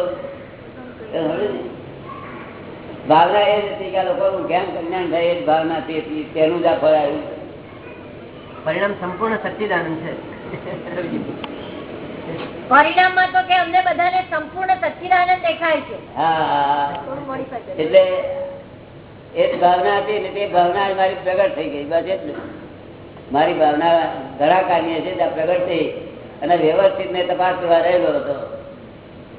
ભાવના એ હતી કે લોકોનું કેમ કલ્યાણ થાય એ જ ભાવના હતી તેનું જ આ ફળ આવ્યું. પરિણામ સંપૂર્ણ સચ્ચિદાનંદ છે. પરિણામમાં તો કે અમને બધાને સંપૂર્ણ સચ્ચિદાનંદ દેખાય છે. હા. એટલે એ જ ભાવના હતી ને તે ભાવના મારી પ્રગટ થઈ ગઈ બસ એટલું. મારી ભાવના ઘણા કાર્ય છે ત્યાં પ્રગટ અને વ્યવસ્થિત ને તપાસ કરવા રહેલો હતો.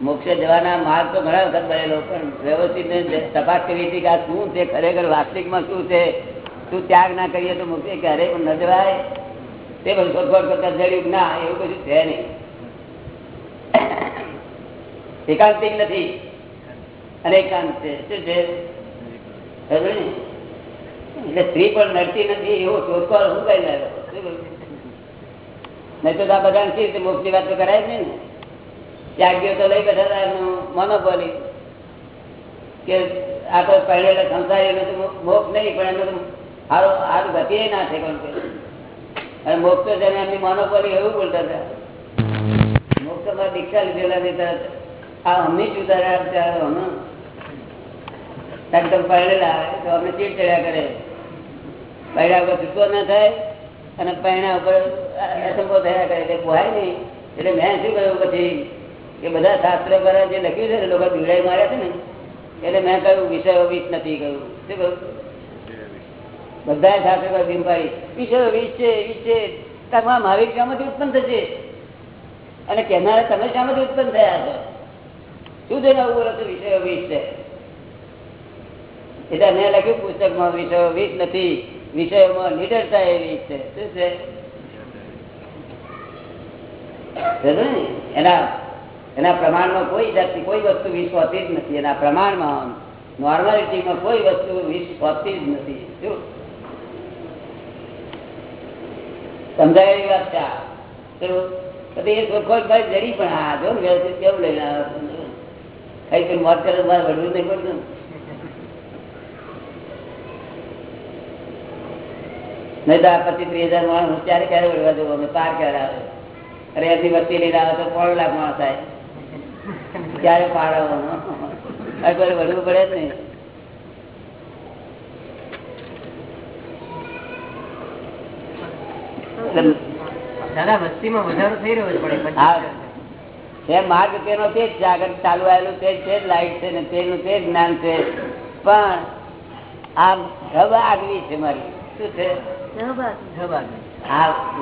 મોક્ષે જવાના માર્ગ તો ઘણા વખત બનેલો, પણ વ્યવસ્થિત ને તપાસ કરી હતી કે આ શું છે, ખરેખર વાસ્તવિકમાં શું છે, શું ત્યાગ ના કરીએ તો મોક્ષે ક્યારેય પણ ન જવાય? તે બધું શોધખોળ કરતા જડ્યું ના એવું બધું છે નહીં. એકાંતિક નથી. અને એકાંત છે. શું છે? એટલે સ્ત્રી પણ નડતી નથી, એવો શોધખોળ હું કઈ નાખ્યો નહીં તો આ બધા મોક્ષ વાત તો કરાય જ નહીં ને. ત્યાગીઓ તો લઈ બેઠા હતા કે આ તો પહેરેલા સંસારી મોક્ષ નહીં, પણ એમનો તો સારો સારું ગતિ ના છે કોણ અને મોક્ષ તો જેને એમની મોનોપોલી એવું બોલતા હતા મોક્ષ દીક્ષા લીધેલા નહીં આ અમને જ ઉતાર્યા ત્યારે અને પૈણા ઉપર અસંભવ એટલે મેં શું કહ્યું કે બધા શાસ્ત્ર પર જે લખ્યું છે ને, લોકો બીડાઈ માર્યા છે ને, એટલે મેં કહ્યું, વિષયો વીસ નથી કહ્યું. શું કહ્યું? બધા શાસ્ત્ર પર ભીમ પાડી. વિષયો વીસ છે વીસ છે. તમારા મહાવીર શામાંથી ઉત્પન્ન થશે? અને કહેનારા તમે શામાંથી ઉત્પન્ન થયા છો? શું થઈને આવું બોલો છો? વિષયો વીસ છે. એટલે મેં લખ્યું પુસ્તકમાં વિષયો વીસ નથી, વિષયોમાં નિડરતા એવી છે? શું છે? એના એના પ્રમાણમાં કોઈ જાતની કોઈ વસ્તુ વિષ હોતી જ નથી. એના પ્રમાણમાં નોર્માલિટીમાં કોઈ વસ્તુ વિષ હોતી જ નથી. શું? સમજાય એવી વાત છે. પછી ભાઈ જરી પણ આ, જો વ્યવસ્થિત કેવું લઈને છે. કઈ મોત કરે, મારે વળવું નહીં પડતું ને. નહીં તો આ પચીસ ત્રીસ હજાર માણસ ત્યારે ક્યારે વળવા જવું અમે પાર ક્યારે આવે. અરે એમની વસ્તી લઈને આવે તો પોણો લાખ માણસ થાય. ક્યારે પાર આવવાનો હવે વળવું પડે જ નહીં. દાદા વસ્તીમાં વધારો થઈ રહ્યો છે માર્ગ તેનો તે જ આગળ ચાલુ આવેલું તે જ લાઈટ છે ને તેનું તે જ્ઞાન છે. પણ આ ઢબ આગવી છે મારી. શું છે?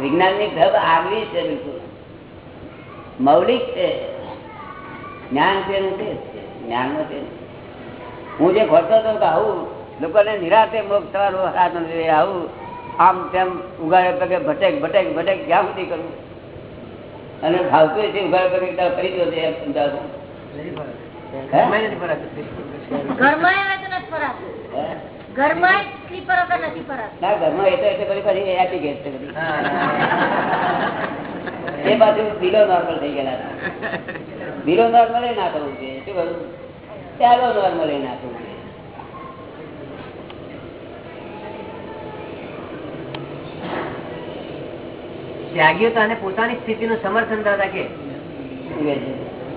વિજ્ઞાનની ઢબ આગવી છે બિલકુલ. મૌલિક છે. જ્ઞાન તેનું તે છે. જ્ઞાન નો તે હું જે ખોટતો હતો કે આવું લોકોને નિરાતે મોક્ષ થવાનો હાથ નથી આવું આમ તેમ ઉગાડે પગે ભટેક ભટેક ભટેક ક્યાં સુધી કરવું અને ભાવતું છે ઉગાડે પગે કરી દો એમ સમજાવું ઘરમાં. ઘરમાં સ્લીપર વગર નથી ફરાતું. ના ઘરમાં એ એટલે બધી પાછી એટીકેટ છે એ બાજુ બિલો નોર્મલ થઈ ગયેલા હતા. બિલો નોર્મલ ના થવું જોઈએ. શું કરું? ચાલો નોર્મલ ના થવું જોઈએ. ત્યાગીઓ તો આને પોતાની સ્થિતિનું સમર્થન દાદા કે?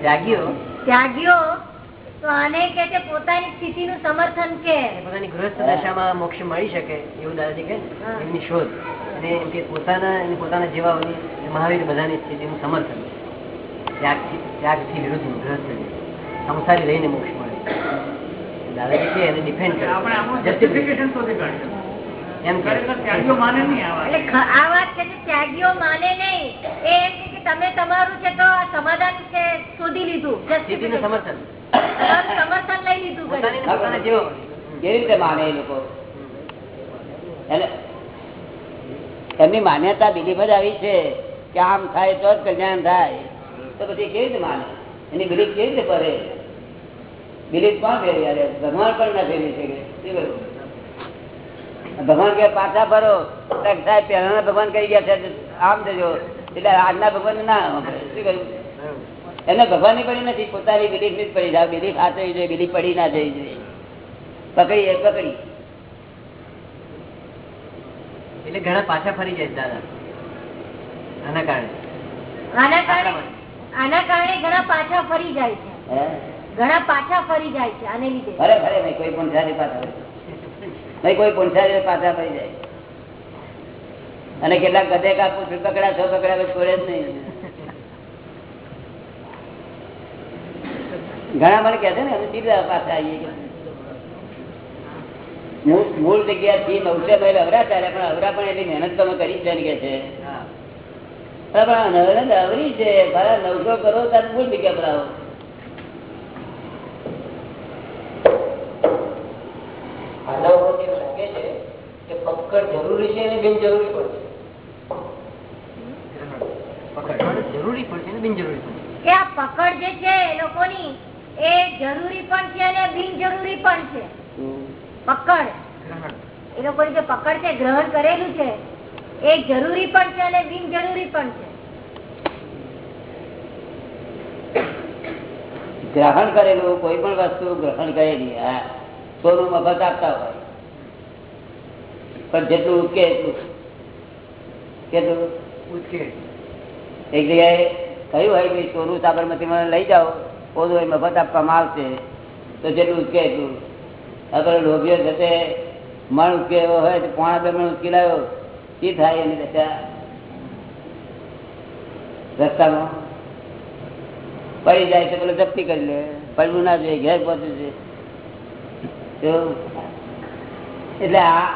ત્યાગીઓ? ત્યાગીઓ તો આને કે છે પોતાની સ્થિતિનું સમર્થન કે? પોતાની ગૃહસ્થ દશામાં મોક્ષ મળી શકે એવું દાદાજી કહે એમની શોધ. અને એમ કે પોતાના પોતાના જેવાઓની મહાવીર બધાની સ્થિતિનું સમર્થન. ત્યાગથી ત્યાગથી વિરુદ્ધનું ગૃહસ્થની સંસારી રહીને મોક્ષ મળે દાદાજી કે એને ડિફેન્ડ કરે શોધી કાઢ્યું. એમ કે ત્યાગીઓ માને નહીં આ વાત. છે કે ત્યાગીઓ માને નહીં. એ એમ કે તમે તમારું છે તો સમાધાન શોધી લીધું. સમર્થન. સમર્થન લઈ લીધું કેવી રીતે માને એ લોકો? એમની માન્યતા બિલીફ જ આવી છે કે આમ થાય તો જ કલ્યાણ થાય. તો પછી કેવી રીતે માને? એની બિલીફ કેવી રીતે કરે? બિલીફ કોણ ફેરી અરે ભગવાન પણ ના ફેરી શકે ભગવાન કે પાછા ફરો. સાહેબ પહેલાના ભગવાન કહી ગયા છે આમ જજો એટલે આજના ભગવાન ના. શું કહ્યું? એને ભગવાનની પડી નથી પોતાની બિલીફની જ પડી જાવ બિલીફ હાથવી જોઈએ બિલીફ પડી ના જવી જોઈએ. પકડી એ પકડી. એટલે ઘણા પાછા ફરી જાય છે દાદા. આના કારણે. આના કારણે આના કારણે ઘણા પાછા ફરી જાય છે. ઘણા પાછા ફરી જાય છે આને લીધે. ફરે ફરે નહીં કોઈ પુનસારી પાછા નહીં કોઈ પુનસારી પાછા ફરી જાય. અને કેટલાક ગધે કાપું છું પકડા છો પકડા છોડે જ નહીં. ઘણા મને કહે છે ને અમે સીધા પાસે આવીએ કે. મૂળ જગ્યાથી નવસે મહિલ અવરા ચાલે પણ અવરા પણ એટલી મહેનત તમે કરી છે કે છે. પણ અવરી છે મારા નવસો કરો ત્યારે મૂળ જગ્યા પર આવો. માનવમાંથી એવું લાગે છે કે પકડ જરૂરી છે અને બિનજરૂરી પણ છે? પકડ જરૂરી પણ છે બિનજરૂરી પણ છે? કે આ પકડ જે છે એ લોકોની એ જરૂરી પણ છે અને બિનજરૂરી પણ છે. પકડ. એ લોકો જે પકડ છે ગ્રહણ કરેલું છે એ જરૂરી પણ છે અને બિનજરૂરી પણ છે. ગ્રહણ કરેલું કોઈ પણ વસ્તુ ગ્રહણ કરેલી હા સોનું મફત આપતા હોય. પણ જેટલું ઉચકે એટલું. કેટલું? ઉચકે. એક જગ્યાએ કહ્યું હોય કે સોનું સાબરમતીમાં લઈ જાઓ. ઓલું એ મફત આપવામાં આવશે, તો જેટલું ઉચકે એટલું. અગર લોભીઓ થશે મણ ઉચકે એવો હોય તો પોણા બે મણ ઉચકી લાવ્યો શી થાય એની દશા? રસ્તામાં. પડી જાય તો પેલો જપ્તી કરી લે, પડવું ના જોઈએ, ઘેર પહોંચ્યું છે એટલે આ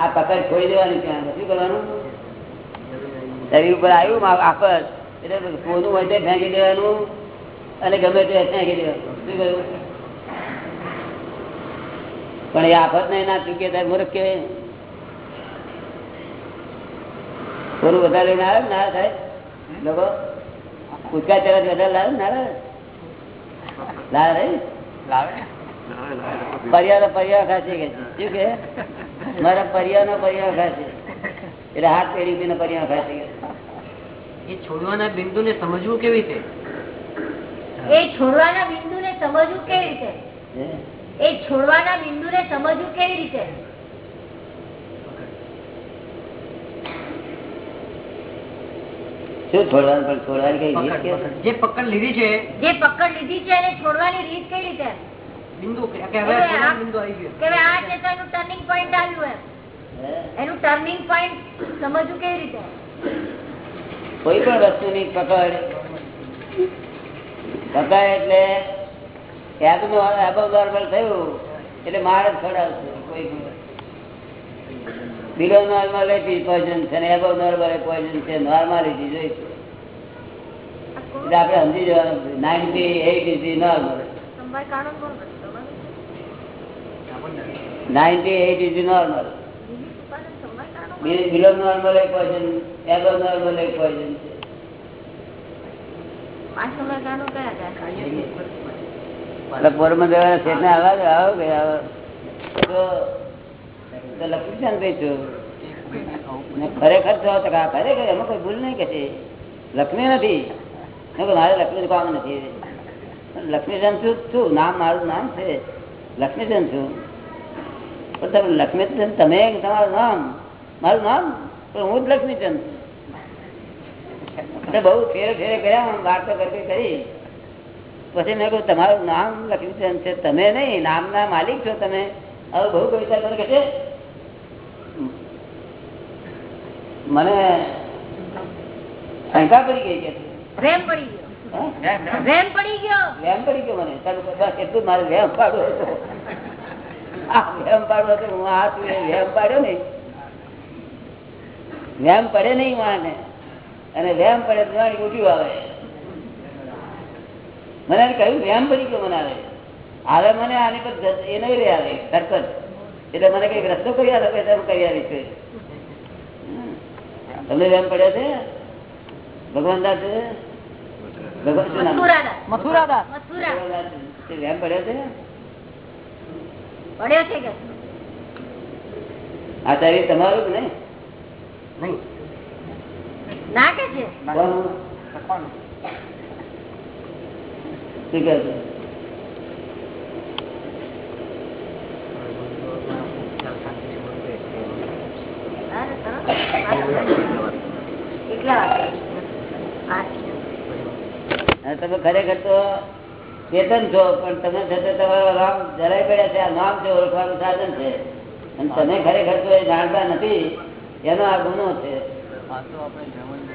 આ પકડ છોડી દેવાની ત્યાં શું કરવાનું? શરીર ઉપર આવ્યું આફત એટલે સોનું હોય તે ફેંકી દેવાનું. અને ગમે તે પણ એ આફત ને ના ચૂકે ત્યારે મૂર્ખ કહેવાય. થોડું વધારે લઈને આવે ના થાય? લોકો ચરસ વધારે લાવે ના લાવે? લાવે પર્યા પરિવાર ખાશે કે શું કે મારા પરિવાર નો પરિવાર ખાશે. એટલે હાથ પેઢી પર્યા પરિવાર ખાશે એ છોડવાના બિંદુ ને સમજવું કેવી રીતે? એ છોડવાના બિંદુ ને સમજવું કેવી રીતે? એ છોડવાના બિંદુ ને સમજવું કેવી રીતે? શું છોડવાનું? પણ છોડવાની કઈ રીત કે? જે પકડ લીધી છે જે પકડ લીધી છે એને છોડવાની રીત કઈ રીતે? બિંદુ કે હવે બિંદુ આવી ગયું. કે આ છે ટર્નિંગ પોઈન્ટ આવ્યું એમ. હે? એનું ટર્નિંગ પોઈન્ટ સમજવું કેવી રીતે? કોઈ પણ વસ્તુની પકડ પકડ એટલે એબનું above normal થયું. એટલે ખવડાવશે કોઈ પોઈઝન છે ને એબવ નોર્મલ પોઈઝન છે નોર્માલિટી જોઈશું. એટલે આપણે સમજી જવાનું ninety eight is normal. Ninety eight is normal. Below normal poison above normal poison છે. છે લક્ષ્મી નથી. મારે લક્ષ્મી કામ નથી. લક્ષ્મીચંદ છું છું નામ, મારું નામ છે? લક્ષ્મીચંદ છું પણ તમે લક્ષ્મીચંદ તમે તમારું નામ, મારું નામ? પણ હું જ લક્ષ્મીચંદ છું. બહુ ફેરે ફેરે કર્યા આમ વાર્તા કરી કરી. પછી મેં કહ્યું તમારું નામ લખ્યું છે તમે નહીં નામના માલિક છો તમે. હવે બહુ કવિતા મને કહે છે મને શંકા પડી ગઈ કે છે. વેમ પડી ગયો. હે? પડી ગયો? વેમ પડી ગયો મને. બસ એટલું મારે વેમ પાડવો હતો. આ વેમ પાડવો હતો હું આ વેમ પાડ્યો ને વેમ પડે નહીં માને. અને વેમ પડે તો જાણે ઉઠ્યું આવે મને કહ્યું વેમ પડી ગયો મને આવે આવે મને આની પર એ નહીં રે આવે એટલે મને કંઈક રસ્તો કરી આવે હું કરી આવી હમ. તમને વેમ પડ્યા છે? ભગવાન દાસ વેમ પડ્યો છે? પડ્યો છે તમારું જ નહીં? નહીં. ના કે છે? છે? તમે ખરેખર તો ચેતન છો પણ તમે છતાં તમારા રામ જરાય પડ્યા છે. આ નામ છે ઓળખવાનું સાધન છે. અને તમે ખરેખર તો એ જાણતા નથી. એનો આ ગુનો છે.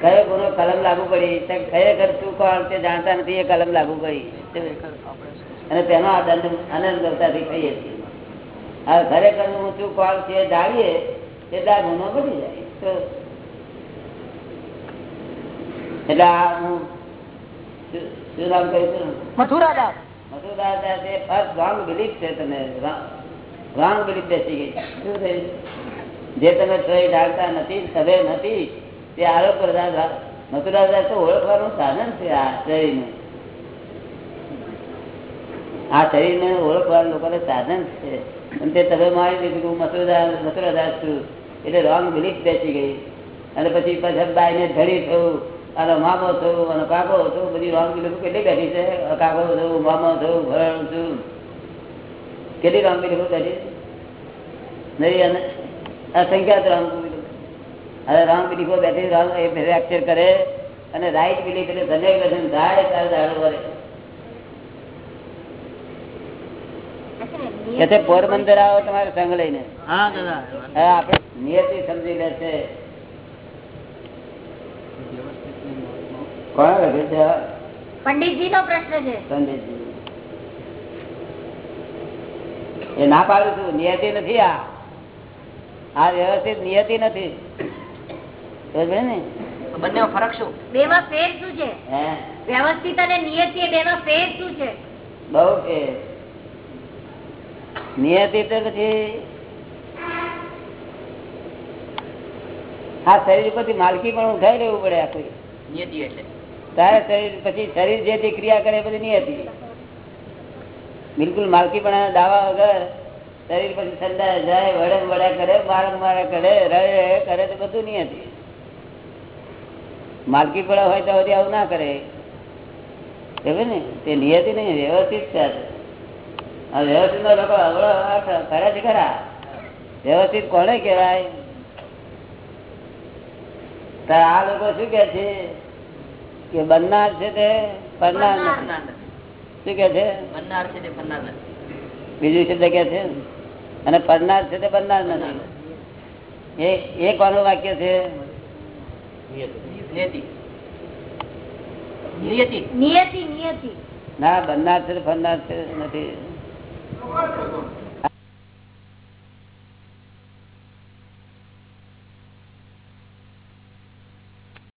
કયો ગુનો કલમ લાગુ કરી ખરેખર શું કોણ? તે જાણતા નથી એ કલમ લાગુ કરી અને તેનો આ દંડ કરતાથી કહીએ છીએ. હવે ખરેખર હું શું કોણ છે જાણીએ એટલે આ ગુનો બની જાય. તો એટલે આ હું શું- નામ કહ્યું છું મથુરાદાસ. મથુરાદાસ એ ફર્સ્ટ રોંગ બિલીફ છે તમે. રોંગ બિલીફ બેસી ગઈ. શું થયું? જે તમે છો જાણતા નથી તમે નથી. તે આરોપ પ્રધાન મથુરાદાસ તો ઓળખવાનું સાધન છે આ શરીરનું. આ શરીરને ઓળખવાનું લોકોને સાધન છે. અને તે તમે મારી લીધું હું મથુરદાસ મથુરાદાસ છું. એટલે રોંગ બિલીફ બેસી ગઈ. અને પછી પછી બાઈને ધડી થયું. અને મામો થયું, અને કાકો થયું બધી રોંગ બિલીફ કેટલી બેઠી છે? કાકો થયું, મામો થયું, ભરણ છું કેટલી રોંગ બિલીફ બેઠી? નહીં, અને અસંખ્યાત રોંગ હવે રોંગ બિલીફો બેઠી રોંગ એ ફ્રેક્ચર કરે અને રાઈટ બિલીફ એટલે ધનેક વચન થાય ત્યારે દાડો વળે પોરબંદર આવો તમારે સંગ લઈને. હા દાદા. આપણે નિયતિ સમજી લે છે કોણ લખે છે? પંડિતજી નો પ્રશ્ન છે. પંડિતજી. એ ના પાડું છું. નિયતિ નથી આ. આ વ્યવસ્થિત નિયતિ નથી. બંને ફરક શું? બેમાં ફેર શું છે? વ્યવસ્થિત અને નિયતિ એ બેમાં ફેર શું છે? બહુ કે નિયતિ તો પછી આ શરીર ઉપરથી માલકી પણ ઉઠાઈ લેવું પડે નિયતિ એટલે. તારે શરીર પછી શરીર જે ક્રિયા કરે એ બધી નિયતિ. બિલકુલ માલકી પણ દાવા વગર શરીર પછી ઠંડા જાય વડે વડા કરે મારા મારા કરે રહે રહે કરે તો બધું નહીં હતી માલકી પડા હોય તો આવું ના કરે. ખબર ને? તે નિયતિ નહીં વ્યવસ્થિત છે આ વ્યવસ્થિત ના લોકો અવળો કરે છે ખરા વ્યવસ્થિત કોને કહેવાય? આ લોકો શું કે છે? કે બનનાર છે તે પડનાર નથી. શું કે છે? બીજું શબ્દ કે છે? અને પડનાર છે તે બનનાર નથી. એ એ કોનું વાક્ય છે? નિયતિ. નિયતિ. ના બનનાર છે ફરનાર છે નથી.